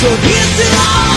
So here's the love